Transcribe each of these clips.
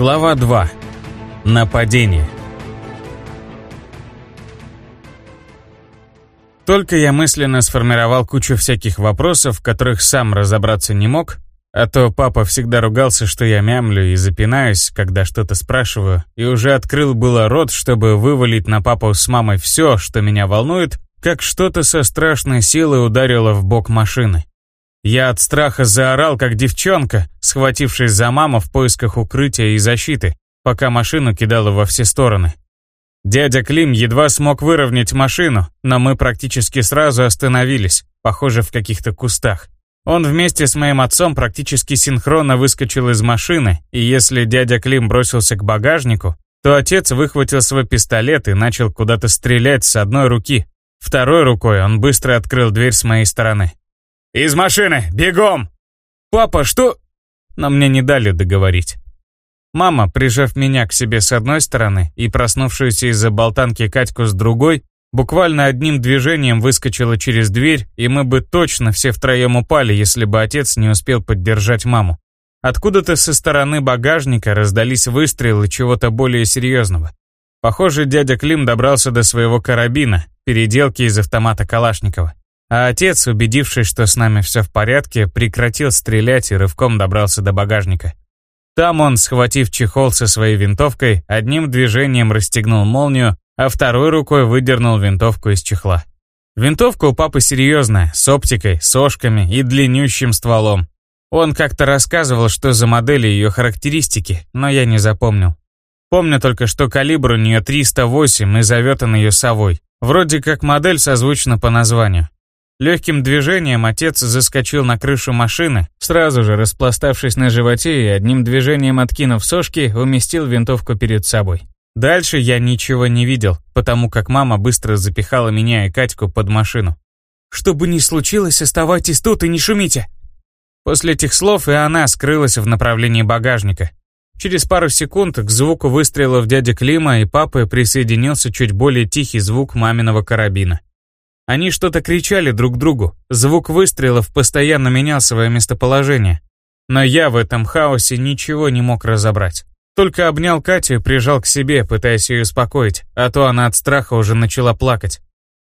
Глава 2. Нападение. Только я мысленно сформировал кучу всяких вопросов, в которых сам разобраться не мог, а то папа всегда ругался, что я мямлю и запинаюсь, когда что-то спрашиваю, и уже открыл было рот, чтобы вывалить на папу с мамой все, что меня волнует, как что-то со страшной силой ударило в бок машины. Я от страха заорал, как девчонка, схватившись за маму в поисках укрытия и защиты, пока машину кидало во все стороны. Дядя Клим едва смог выровнять машину, но мы практически сразу остановились, похоже, в каких-то кустах. Он вместе с моим отцом практически синхронно выскочил из машины, и если дядя Клим бросился к багажнику, то отец выхватил свой пистолет и начал куда-то стрелять с одной руки. Второй рукой он быстро открыл дверь с моей стороны. «Из машины! Бегом!» «Папа, что...» Но мне не дали договорить. Мама, прижав меня к себе с одной стороны и проснувшуюся из-за болтанки Катьку с другой, буквально одним движением выскочила через дверь, и мы бы точно все втроем упали, если бы отец не успел поддержать маму. Откуда-то со стороны багажника раздались выстрелы чего-то более серьезного. Похоже, дядя Клим добрался до своего карабина, переделки из автомата Калашникова. А отец, убедившись, что с нами все в порядке, прекратил стрелять и рывком добрался до багажника. Там он, схватив чехол со своей винтовкой, одним движением расстегнул молнию, а второй рукой выдернул винтовку из чехла. Винтовка у папы серьезная, с оптикой, сошками и длиннющим стволом. Он как-то рассказывал, что за модели ее характеристики, но я не запомнил. Помню только, что калибр у нее 308 и зовет он ее совой. Вроде как модель созвучна по названию. Легким движением отец заскочил на крышу машины, сразу же распластавшись на животе и одним движением откинув сошки, уместил винтовку перед собой. Дальше я ничего не видел, потому как мама быстро запихала меня и Катьку под машину. «Что бы ни случилось, оставайтесь тут и не шумите!» После этих слов и она скрылась в направлении багажника. Через пару секунд к звуку выстрелов дяди Клима и папы присоединился чуть более тихий звук маминого карабина. Они что-то кричали друг другу. Звук выстрелов постоянно менял свое местоположение. Но я в этом хаосе ничего не мог разобрать. Только обнял Катю и прижал к себе, пытаясь ее успокоить, а то она от страха уже начала плакать.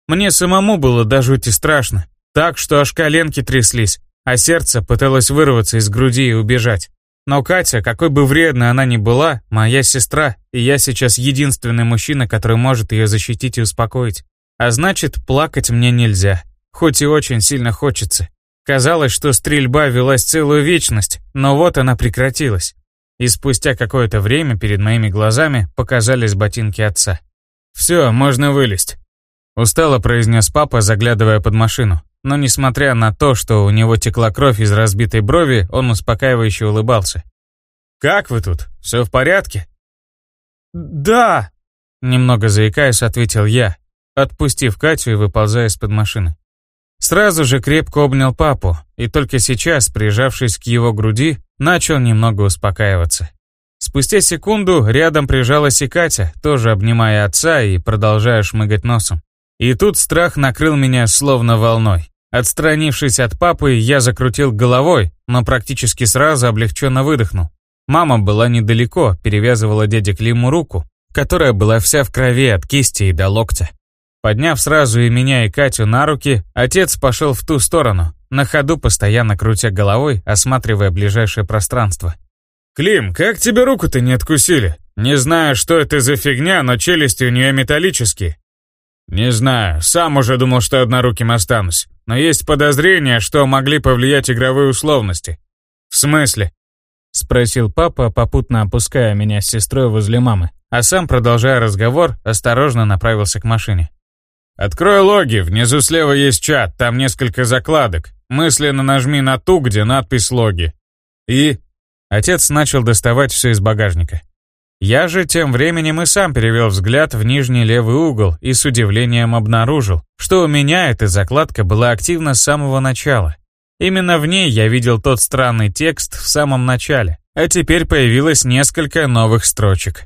Мне самому было до жути страшно, так что аж коленки тряслись, а сердце пыталось вырваться из груди и убежать. Но Катя, какой бы вредной она ни была, моя сестра, и я сейчас единственный мужчина, который может ее защитить и успокоить. А значит, плакать мне нельзя, хоть и очень сильно хочется. Казалось, что стрельба велась целую вечность, но вот она прекратилась. И спустя какое-то время перед моими глазами показались ботинки отца. «Все, можно вылезть», — устало произнес папа, заглядывая под машину. Но несмотря на то, что у него текла кровь из разбитой брови, он успокаивающе улыбался. «Как вы тут? Все в порядке?» «Да!» Немного заикаясь, ответил я, отпустив Катю и выползая из-под машины. Сразу же крепко обнял папу, и только сейчас, прижавшись к его груди, начал немного успокаиваться. Спустя секунду рядом прижалась и Катя, тоже обнимая отца и продолжая шмыгать носом. И тут страх накрыл меня словно волной. Отстранившись от папы, я закрутил головой, но практически сразу облегченно выдохнул. Мама была недалеко, перевязывала дяде Климу руку, которая была вся в крови от кисти и до локтя. Подняв сразу и меня, и Катю на руки, отец пошел в ту сторону, на ходу постоянно крутя головой, осматривая ближайшее пространство. «Клим, как тебе руку-то не откусили? Не знаю, что это за фигня, но челюсти у нее металлические». «Не знаю, сам уже думал, что одноруким останусь, но есть подозрение, что могли повлиять игровые условности». «В смысле?» — спросил папа, попутно опуская меня с сестрой возле мамы, а сам, продолжая разговор, осторожно направился к машине. Открой логи, внизу слева есть чат, там несколько закладок. Мысленно нажми на ту, где надпись «Логи». И... Отец начал доставать все из багажника. Я же тем временем и сам перевел взгляд в нижний левый угол и с удивлением обнаружил, что у меня эта закладка была активна с самого начала. Именно в ней я видел тот странный текст в самом начале, а теперь появилось несколько новых строчек.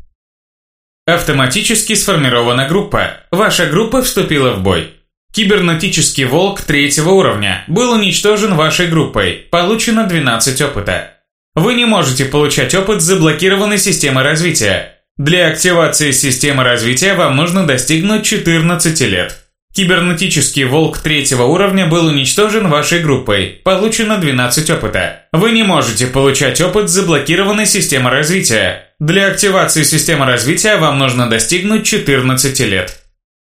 Автоматически сформирована группа. Ваша группа вступила в бой. Кибернетический волк третьего уровня был уничтожен вашей группой. Получено 12 опыта. Вы не можете получать опыт заблокированной системы развития. Для активации системы развития вам нужно достигнуть 14 лет. Кибернетический волк третьего уровня был уничтожен вашей группой. Получено 12 опыта. Вы не можете получать опыт заблокированной системы развития. Для активации системы развития вам нужно достигнуть 14 лет.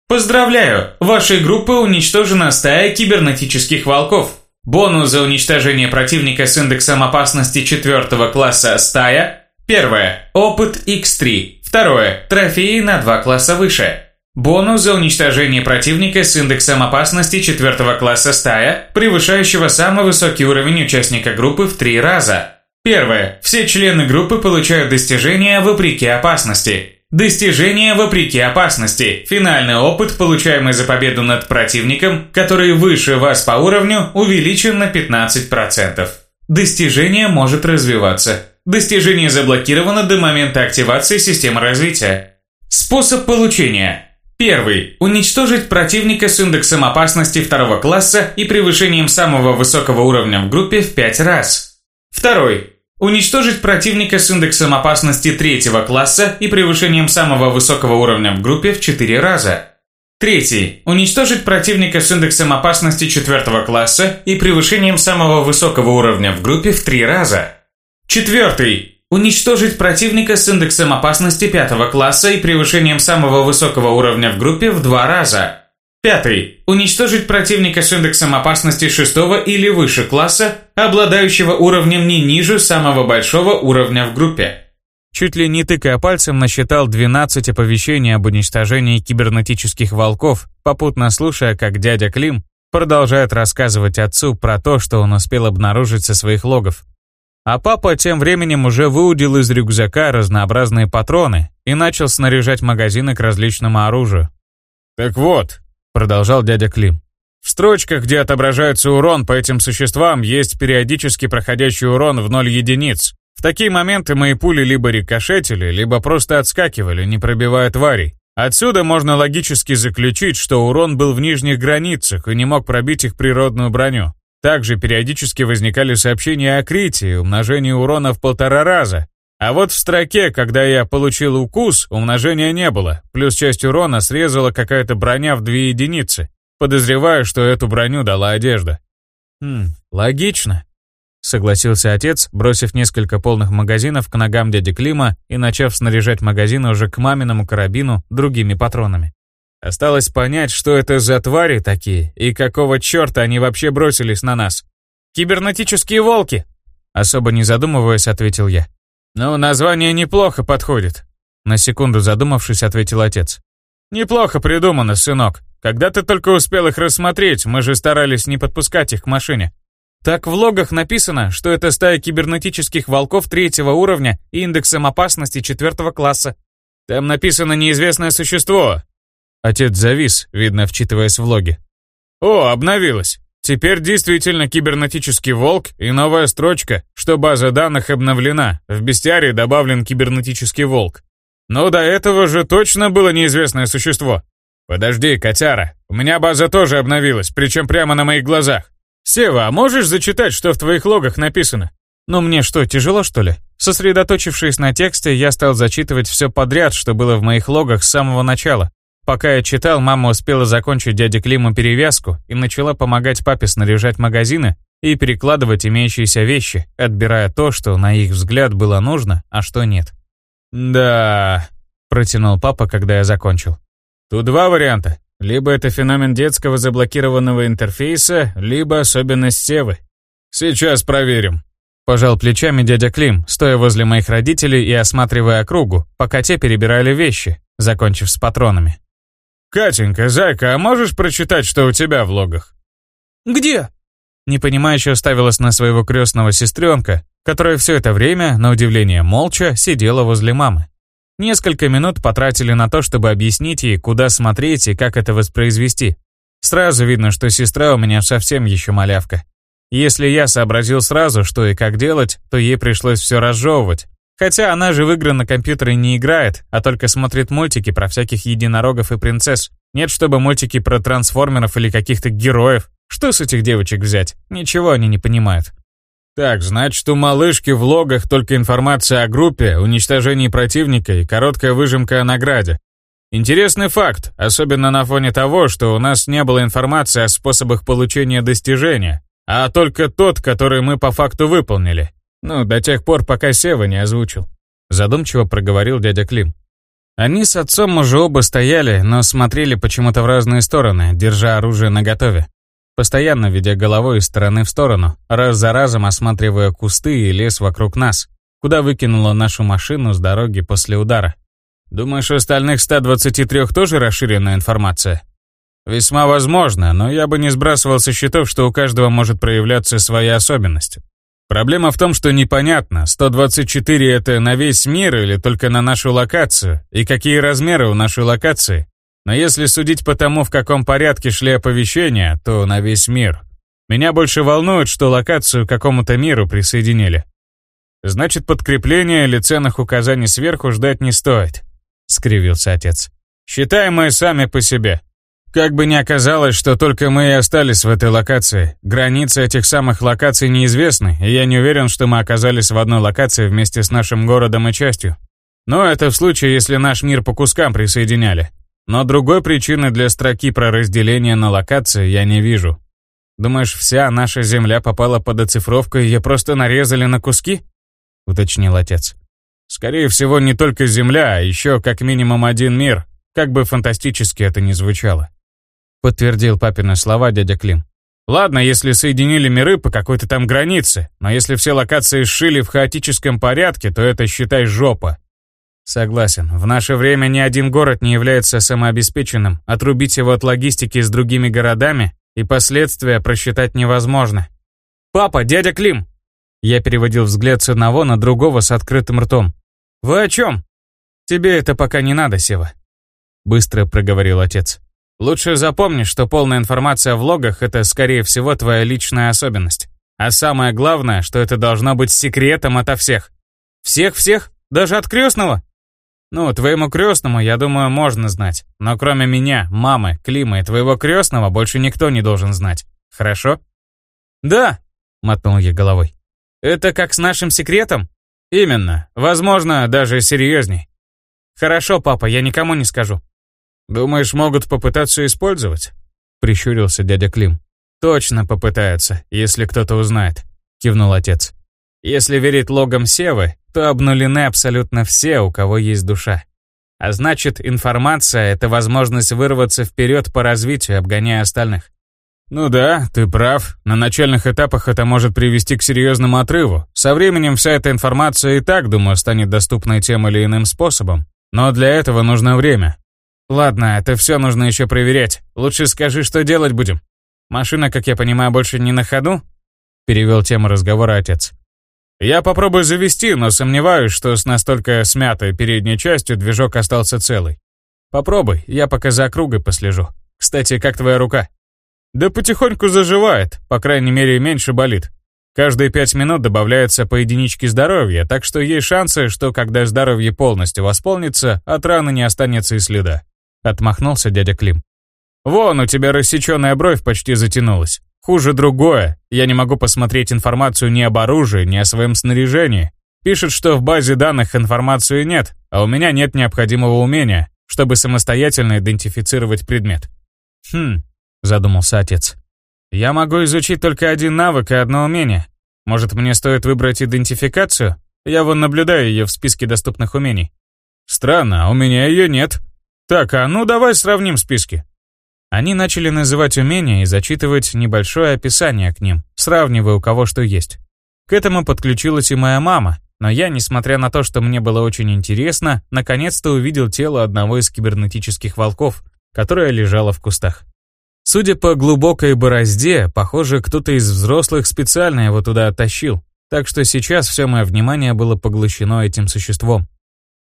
Поздравляю! Вашей группой уничтожена стая кибернетических волков. Бонус за уничтожение противника с индексом опасности 4 класса стая. Первое. Опыт X3. Второе. Трофеи на 2 класса выше. Бонус за уничтожение противника с индексом опасности 4 класса стая, превышающего самый высокий уровень участника группы в 3 раза. Первое. Все члены группы получают достижения вопреки опасности. Достижение вопреки опасности. Финальный опыт, получаемый за победу над противником, который выше вас по уровню, увеличен на 15%. Достижение может развиваться. Достижение заблокировано до момента активации системы развития. Способ получения. Первый. Уничтожить противника с индексом опасности второго класса и превышением самого высокого уровня в группе в 5 раз. Второй. Уничтожить противника с индексом опасности третьего класса и превышением самого высокого уровня в группе в 4 раза. Третий. Уничтожить противника с индексом опасности четвертого класса и превышением самого высокого уровня в группе в 3 раза. Четвертый. Уничтожить противника с индексом опасности пятого класса и превышением самого высокого уровня в группе в два раза. Пятый. Уничтожить противника с индексом опасности шестого или выше класса, обладающего уровнем не ниже самого большого уровня в группе. Чуть ли не тыкая пальцем, насчитал 12 оповещений об уничтожении кибернетических волков, попутно слушая, как дядя Клим продолжает рассказывать отцу про то, что он успел обнаружить со своих логов. А папа тем временем уже выудил из рюкзака разнообразные патроны и начал снаряжать магазины к различному оружию. «Так вот», — продолжал дядя Клим, «в строчках, где отображается урон по этим существам, есть периодически проходящий урон в ноль единиц. В такие моменты мои пули либо рикошетили, либо просто отскакивали, не пробивая тварей. Отсюда можно логически заключить, что урон был в нижних границах и не мог пробить их природную броню. Также периодически возникали сообщения о крите и умножении урона в полтора раза. А вот в строке, когда я получил укус, умножения не было, плюс часть урона срезала какая-то броня в две единицы. Подозреваю, что эту броню дала одежда. Хм, логично. Согласился отец, бросив несколько полных магазинов к ногам дяди Клима и начав снаряжать магазины уже к маминому карабину другими патронами. Осталось понять, что это за твари такие и какого черта они вообще бросились на нас. «Кибернетические волки!» Особо не задумываясь, ответил я. «Ну, название неплохо подходит», — на секунду задумавшись, ответил отец. «Неплохо придумано, сынок. Когда ты только успел их рассмотреть, мы же старались не подпускать их к машине. Так в логах написано, что это стая кибернетических волков третьего уровня и индексом опасности четвертого класса. Там написано неизвестное существо, Отец завис, видно, вчитываясь в логи. «О, обновилось! Теперь действительно кибернетический волк и новая строчка, что база данных обновлена, в бестиарии добавлен кибернетический волк. Но до этого же точно было неизвестное существо. Подожди, котяра, у меня база тоже обновилась, причем прямо на моих глазах. Сева, а можешь зачитать, что в твоих логах написано? Ну мне что, тяжело что ли? Сосредоточившись на тексте, я стал зачитывать все подряд, что было в моих логах с самого начала, Пока я читал, мама успела закончить дяде Климу перевязку и начала помогать папе снаряжать магазины и перекладывать имеющиеся вещи, отбирая то, что, на их взгляд, было нужно, а что нет. «Да...» — протянул папа, когда я закончил. «Тут два варианта. Либо это феномен детского заблокированного интерфейса, либо особенность Севы. Сейчас проверим». Пожал плечами дядя Клим, стоя возле моих родителей и осматривая округу, пока те перебирали вещи, закончив с патронами. «Катенька, зайка, а можешь прочитать, что у тебя в логах?» «Где?» Непонимающе уставилась на своего крестного сестренка, которая все это время, на удивление молча, сидела возле мамы. Несколько минут потратили на то, чтобы объяснить ей, куда смотреть и как это воспроизвести. Сразу видно, что сестра у меня совсем еще малявка. Если я сообразил сразу, что и как делать, то ей пришлось все разжевывать, Хотя она же в игры на компьютере не играет, а только смотрит мультики про всяких единорогов и принцесс. Нет, чтобы мультики про трансформеров или каких-то героев. Что с этих девочек взять? Ничего они не понимают. Так, значит, у малышки в логах только информация о группе, уничтожении противника и короткая выжимка о награде. Интересный факт, особенно на фоне того, что у нас не было информации о способах получения достижения, а только тот, который мы по факту выполнили. Ну, до тех пор, пока Сева не озвучил. Задумчиво проговорил дядя Клим. Они с отцом уже оба стояли, но смотрели почему-то в разные стороны, держа оружие наготове. Постоянно ведя головой из стороны в сторону, раз за разом осматривая кусты и лес вокруг нас, куда выкинула нашу машину с дороги после удара. Думаешь, у остальных 123 тоже расширенная информация? Весьма возможно, но я бы не сбрасывал со счетов, что у каждого может проявляться своя особенность. Проблема в том, что непонятно, 124 это на весь мир или только на нашу локацию, и какие размеры у нашей локации. Но если судить по тому, в каком порядке шли оповещения, то на весь мир. Меня больше волнует, что локацию к какому-то миру присоединили. Значит, подкрепления или ценных указаний сверху ждать не стоит, скривился отец. Считаем мы сами по себе. Как бы ни оказалось, что только мы и остались в этой локации, границы этих самых локаций неизвестны, и я не уверен, что мы оказались в одной локации вместе с нашим городом и частью. Но это в случае, если наш мир по кускам присоединяли. Но другой причины для строки про разделение на локации я не вижу. Думаешь, вся наша земля попала под оцифровку и ее просто нарезали на куски? Уточнил отец. Скорее всего, не только земля, а еще как минимум один мир, как бы фантастически это ни звучало. Подтвердил папины слова дядя Клим. Ладно, если соединили миры по какой-то там границе, но если все локации сшили в хаотическом порядке, то это, считай, жопа. Согласен, в наше время ни один город не является самообеспеченным, отрубить его от логистики с другими городами и последствия просчитать невозможно. «Папа, дядя Клим!» Я переводил взгляд с одного на другого с открытым ртом. «Вы о чем?» «Тебе это пока не надо, Сева», — быстро проговорил отец. «Лучше запомни, что полная информация в логах — это, скорее всего, твоя личная особенность. А самое главное, что это должно быть секретом ото всех. Всех-всех? Даже от крестного?» Ну, твоему крестному, я думаю, можно знать. Но кроме меня, мамы, Клима и твоего крестного больше никто не должен знать. Хорошо? Да, мотнул я головой. Это как с нашим секретом? Именно. Возможно, даже серьезней. Хорошо, папа, я никому не скажу. Думаешь, могут попытаться использовать? Прищурился дядя Клим. Точно попытаются, если кто-то узнает, кивнул отец. Если верить логам Севы, то обнулены абсолютно все, у кого есть душа. А значит, информация — это возможность вырваться вперед по развитию, обгоняя остальных. Ну да, ты прав. На начальных этапах это может привести к серьезному отрыву. Со временем вся эта информация и так, думаю, станет доступной тем или иным способом. Но для этого нужно время. Ладно, это все нужно еще проверять. Лучше скажи, что делать будем. Машина, как я понимаю, больше не на ходу? Перевел тему разговора отец. Я попробую завести, но сомневаюсь, что с настолько смятой передней частью движок остался целый. Попробуй, я пока за округой послежу. Кстати, как твоя рука? Да потихоньку заживает, по крайней мере, меньше болит. Каждые пять минут добавляется по единичке здоровья, так что есть шансы, что когда здоровье полностью восполнится, от раны не останется и следа. Отмахнулся дядя Клим. Вон, у тебя рассеченная бровь почти затянулась. Хуже другое. Я не могу посмотреть информацию ни об оружии, ни о своем снаряжении. Пишет, что в базе данных информации нет, а у меня нет необходимого умения, чтобы самостоятельно идентифицировать предмет. Хм, задумался отец. Я могу изучить только один навык и одно умение. Может, мне стоит выбрать идентификацию? Я вон наблюдаю ее в списке доступных умений. Странно, а у меня ее нет. Так, а ну давай сравним списки. Они начали называть умения и зачитывать небольшое описание к ним, сравнивая у кого что есть. К этому подключилась и моя мама, но я, несмотря на то, что мне было очень интересно, наконец-то увидел тело одного из кибернетических волков, которое лежало в кустах. Судя по глубокой борозде, похоже, кто-то из взрослых специально его туда оттащил, так что сейчас все мое внимание было поглощено этим существом.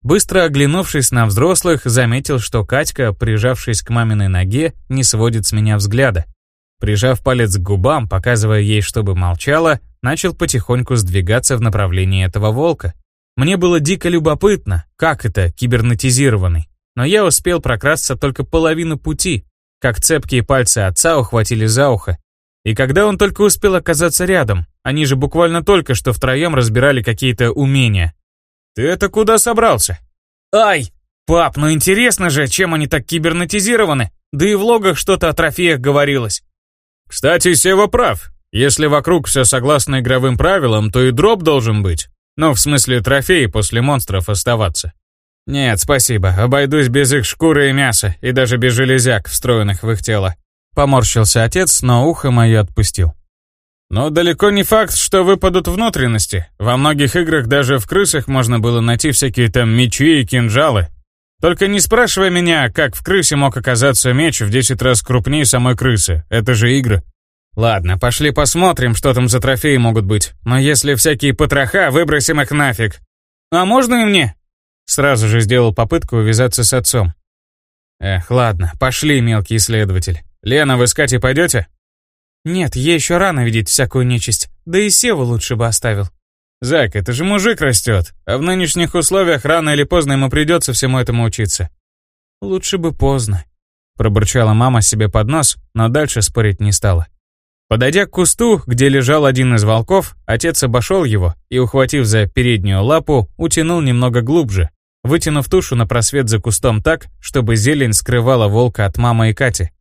Быстро оглянувшись на взрослых, заметил, что Катька, прижавшись к маминой ноге, не сводит с меня взгляда. Прижав палец к губам, показывая ей, чтобы молчала, начал потихоньку сдвигаться в направлении этого волка. Мне было дико любопытно, как это кибернетизированный. Но я успел прокрасться только половину пути, как цепкие пальцы отца ухватили за ухо. И когда он только успел оказаться рядом, Они же буквально только что втроем разбирали какие-то умения. Ты это куда собрался? Ай! Пап, ну интересно же, чем они так кибернетизированы? Да и в логах что-то о трофеях говорилось. Кстати, Сева прав. Если вокруг все согласно игровым правилам, то и дроп должен быть. Ну, в смысле, трофеи после монстров оставаться. Нет, спасибо, обойдусь без их шкуры и мяса, и даже без железяк, встроенных в их тело. Поморщился отец, но ухо мое отпустил. Но далеко не факт, что выпадут внутренности. Во многих играх даже в крысах можно было найти всякие там мечи и кинжалы. Только не спрашивай меня, как в крысе мог оказаться меч в 10 раз крупнее самой крысы. Это же игры. Ладно, пошли посмотрим, что там за трофеи могут быть. Но если всякие потроха, выбросим их нафиг. А можно и мне? Сразу же сделал попытку увязаться с отцом. Эх, ладно, пошли, мелкий исследователь. Лена, вы с Катей пойдете? Нет, ей еще рано видеть всякую нечисть. Да и Севу лучше бы оставил. Зак, это же мужик растет, а в нынешних условиях рано или поздно ему придется всему этому учиться. Лучше бы поздно. Пробурчала мама себе под нос, но дальше спорить не стала. Подойдя к кусту, где лежал один из волков, отец обошел его и, ухватив за переднюю лапу, утянул немного глубже, вытянув тушу на просвет за кустом так, чтобы зелень скрывала волка от мамы и Кати.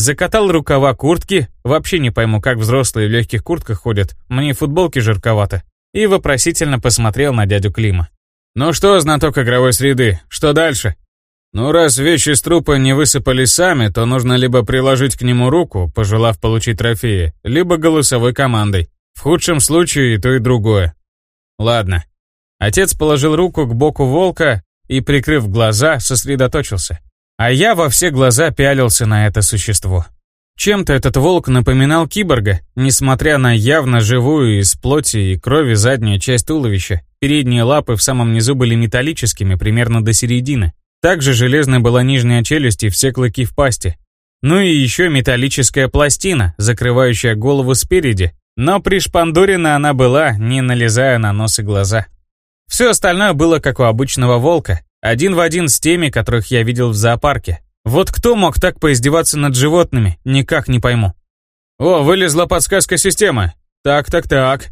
Закатал рукава куртки, вообще не пойму, как взрослые в легких куртках ходят, мне футболки жарковато, и вопросительно посмотрел на дядю Клима. «Ну что, знаток игровой среды, что дальше?» «Ну, раз вещи с трупа не высыпали сами, то нужно либо приложить к нему руку, пожелав получить трофеи, либо голосовой командой. В худшем случае и то, и другое». «Ладно». Отец положил руку к боку волка и, прикрыв глаза, сосредоточился. А я во все глаза пялился на это существо. Чем-то этот волк напоминал киборга, несмотря на явно живую из плоти и крови заднюю часть туловища. Передние лапы в самом низу были металлическими, примерно до середины. Также железной была нижняя челюсть и все клыки в пасти. Ну и еще металлическая пластина, закрывающая голову спереди, но пришпандурена она была, не налезая на нос и глаза. Все остальное было как у обычного волка, один в один с теми, которых я видел в зоопарке. Вот кто мог так поиздеваться над животными, никак не пойму. «О, вылезла подсказка системы. Так-так-так»,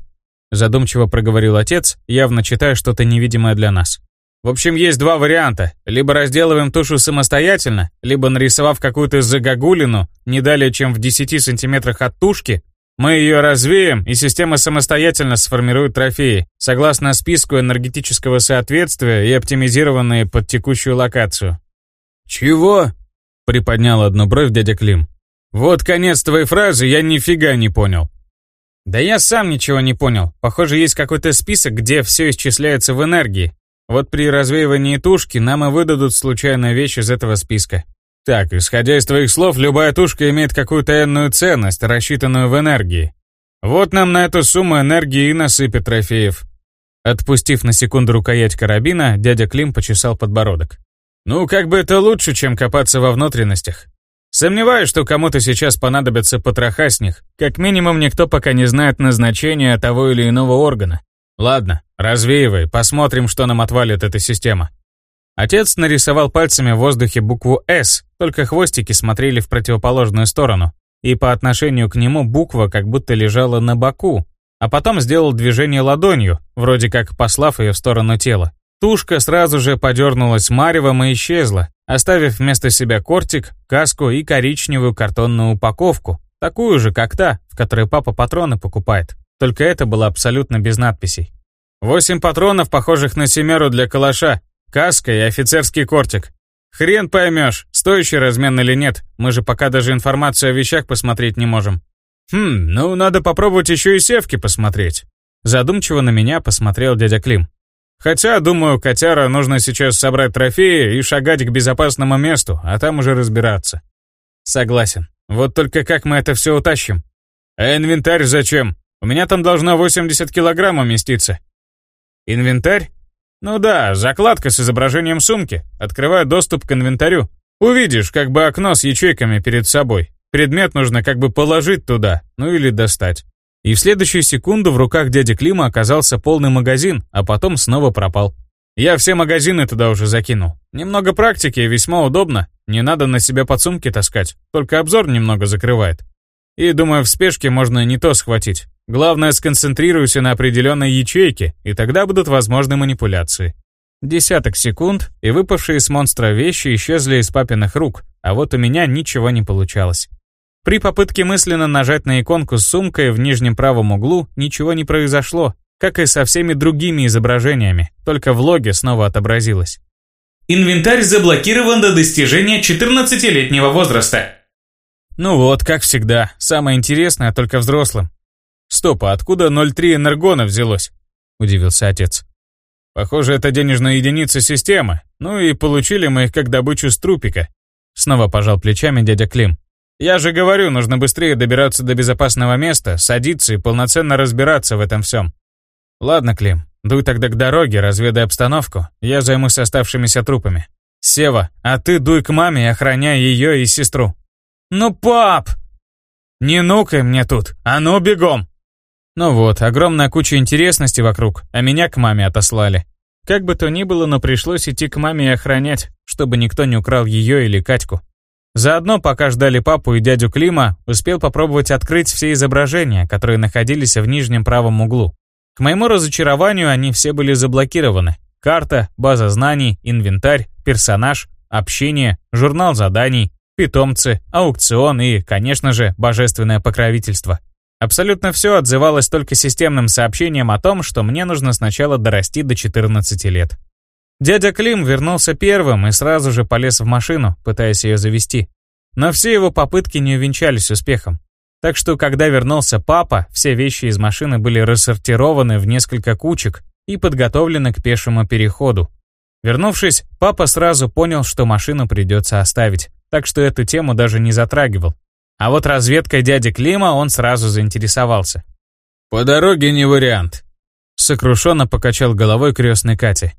задумчиво проговорил отец, явно читая что-то невидимое для нас. В общем, есть два варианта. Либо разделываем тушу самостоятельно, либо нарисовав какую-то загогулину не далее, чем в 10 сантиметрах от тушки, мы ее развеем, и система самостоятельно сформирует трофеи, согласно списку энергетического соответствия и оптимизированные под текущую локацию. «Чего?» — приподнял одну бровь дядя Клим. «Вот конец твоей фразы я нифига не понял». «Да я сам ничего не понял. Похоже, есть какой-то список, где все исчисляется в энергии. Вот при развеивании тушки нам и выдадут случайную вещь из этого списка. Так, исходя из твоих слов, любая тушка имеет какую-то энную ценность, рассчитанную в энергии. Вот нам на эту сумму энергии и насыпят трофеев. Отпустив на секунду рукоять карабина, дядя Клим почесал подбородок. Ну, как бы это лучше, чем копаться во внутренностях. Сомневаюсь, что кому-то сейчас понадобятся потроха с них. Как минимум, никто пока не знает назначения того или иного органа. Ладно, развеивай, посмотрим, что нам отвалит эта система. Отец нарисовал пальцами в воздухе букву «С», только хвостики смотрели в противоположную сторону, и по отношению к нему буква как будто лежала на боку, а потом сделал движение ладонью, вроде как послав ее в сторону тела. Тушка сразу же подернулась маревом и исчезла, оставив вместо себя кортик, каску и коричневую картонную упаковку, такую же, как та, в которой папа патроны покупает. Только это было абсолютно без надписей. «Восемь патронов, похожих на семеру для калаша», Каска и офицерский кортик. Хрен поймешь, стоящий размен или нет, мы же пока даже информацию о вещах посмотреть не можем. Хм, ну надо попробовать еще и севки посмотреть. Задумчиво на меня посмотрел дядя Клим. Хотя, думаю, котяра нужно сейчас собрать трофеи и шагать к безопасному месту, а там уже разбираться. Согласен. Вот только как мы это все утащим? А инвентарь зачем? У меня там должно 80 килограмм уместиться. Инвентарь? Ну да, закладка с изображением сумки. Открываю доступ к инвентарю. Увидишь, как бы окно с ячейками перед собой. Предмет нужно как бы положить туда, ну или достать. И в следующую секунду в руках дяди Клима оказался полный магазин, а потом снова пропал. Я все магазины туда уже закинул. Немного практики весьма удобно. Не надо на себя подсумки таскать, только обзор немного закрывает. И думаю, в спешке можно не то схватить. Главное, сконцентрируйся на определенной ячейке, и тогда будут возможны манипуляции. Десяток секунд, и выпавшие из монстра вещи исчезли из папиных рук, а вот у меня ничего не получалось. При попытке мысленно нажать на иконку с сумкой в нижнем правом углу ничего не произошло, как и со всеми другими изображениями, только в логе снова отобразилось. Инвентарь заблокирован до достижения 14-летнего возраста. Ну вот, как всегда, самое интересное только взрослым. Стоп, а откуда 0,3 энергона взялось? Удивился отец. Похоже, это денежная единица системы. Ну и получили мы их как добычу с трупика. Снова пожал плечами дядя Клим. Я же говорю, нужно быстрее добираться до безопасного места, садиться и полноценно разбираться в этом всем. Ладно, Клим, Дуй тогда к дороге, разведай обстановку. Я займусь оставшимися трупами. Сева, а ты дуй к маме охраняй ее и сестру. Ну, пап! Не нукай мне тут, а ну бегом! Ну вот, огромная куча интересности вокруг, а меня к маме отослали. Как бы то ни было, но пришлось идти к маме и охранять, чтобы никто не украл ее или Катьку. Заодно, пока ждали папу и дядю Клима, успел попробовать открыть все изображения, которые находились в нижнем правом углу. К моему разочарованию они все были заблокированы. Карта, база знаний, инвентарь, персонаж, общение, журнал заданий, питомцы, аукцион и, конечно же, божественное покровительство. Абсолютно все отзывалось только системным сообщением о том, что мне нужно сначала дорасти до 14 лет. Дядя Клим вернулся первым и сразу же полез в машину, пытаясь ее завести. Но все его попытки не увенчались успехом. Так что, когда вернулся папа, все вещи из машины были рассортированы в несколько кучек и подготовлены к пешему переходу. Вернувшись, папа сразу понял, что машину придется оставить, так что эту тему даже не затрагивал. А вот разведкой дяди Клима он сразу заинтересовался. «По дороге не вариант», — сокрушенно покачал головой крестный Кати.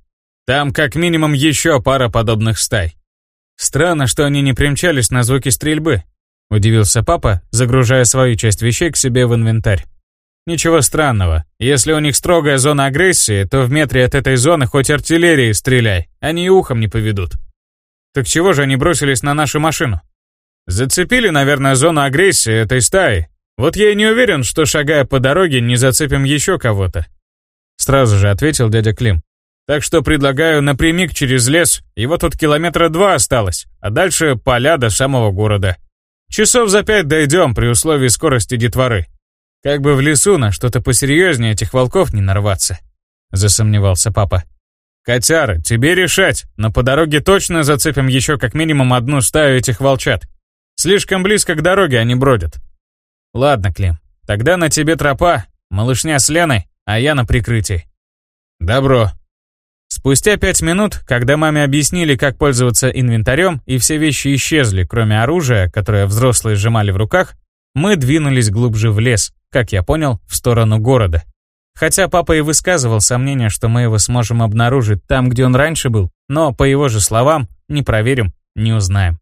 «Там как минимум еще пара подобных стай. Странно, что они не примчались на звуки стрельбы. Удивился папа, загружая свою часть вещей к себе в инвентарь. Ничего странного. Если у них строгая зона агрессии, то в метре от этой зоны хоть артиллерии стреляй, они и ухом не поведут. Так чего же они бросились на нашу машину? Зацепили, наверное, зону агрессии этой стаи. Вот я и не уверен, что, шагая по дороге, не зацепим еще кого-то. Сразу же ответил дядя Клим. Так что предлагаю напрямик через лес, его тут километра два осталось, а дальше поля до самого города. Часов за пять дойдем при условии скорости детворы. Как бы в лесу на что-то посерьезнее этих волков не нарваться. Засомневался папа. Котяра, тебе решать, но по дороге точно зацепим еще как минимум одну стаю этих волчат. Слишком близко к дороге они бродят. Ладно, Клим, тогда на тебе тропа, малышня с Леной, а я на прикрытии. Добро, Спустя пять минут, когда маме объяснили, как пользоваться инвентарем, и все вещи исчезли, кроме оружия, которое взрослые сжимали в руках, мы двинулись глубже в лес, как я понял, в сторону города. Хотя папа и высказывал сомнение, что мы его сможем обнаружить там, где он раньше был, но, по его же словам, не проверим, не узнаем.